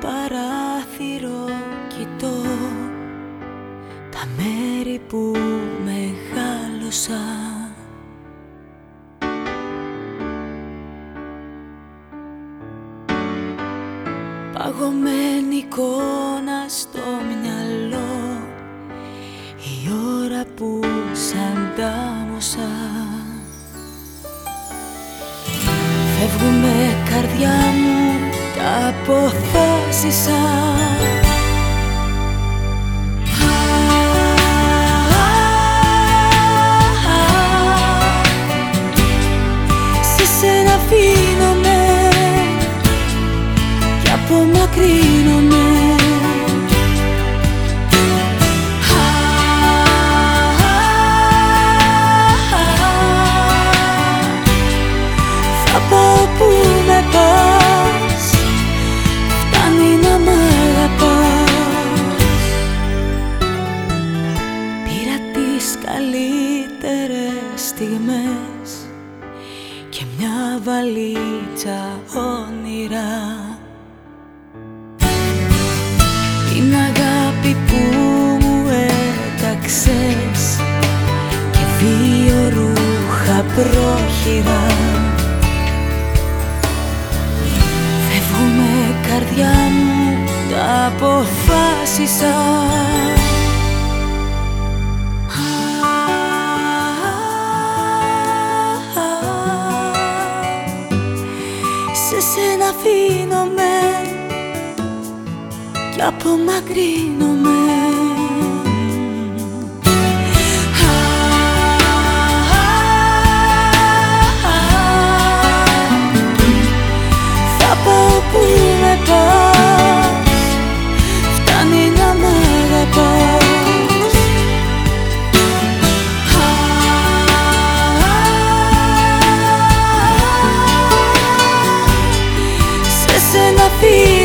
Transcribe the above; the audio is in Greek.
παράθυρο κοιτώ τα μέρη που μεγάλωσα. Παγωμένη εικόνα στο μυαλό η ώρα που σαν τάμωσα Φεύγουμε καρδιά μου τα αποφάσισα Σε σένα αφήνομαι και απομακρύνομαι στιγμές Και μια βαλίτσα όνειρα. Την αγάπη που μου έταξες Και δύο ρούχα πρόχειρα. Φεύγουμε καρδιά μου, τα αποφάσισα Σε σένα αφήνομαι και απομακρύνομαι feel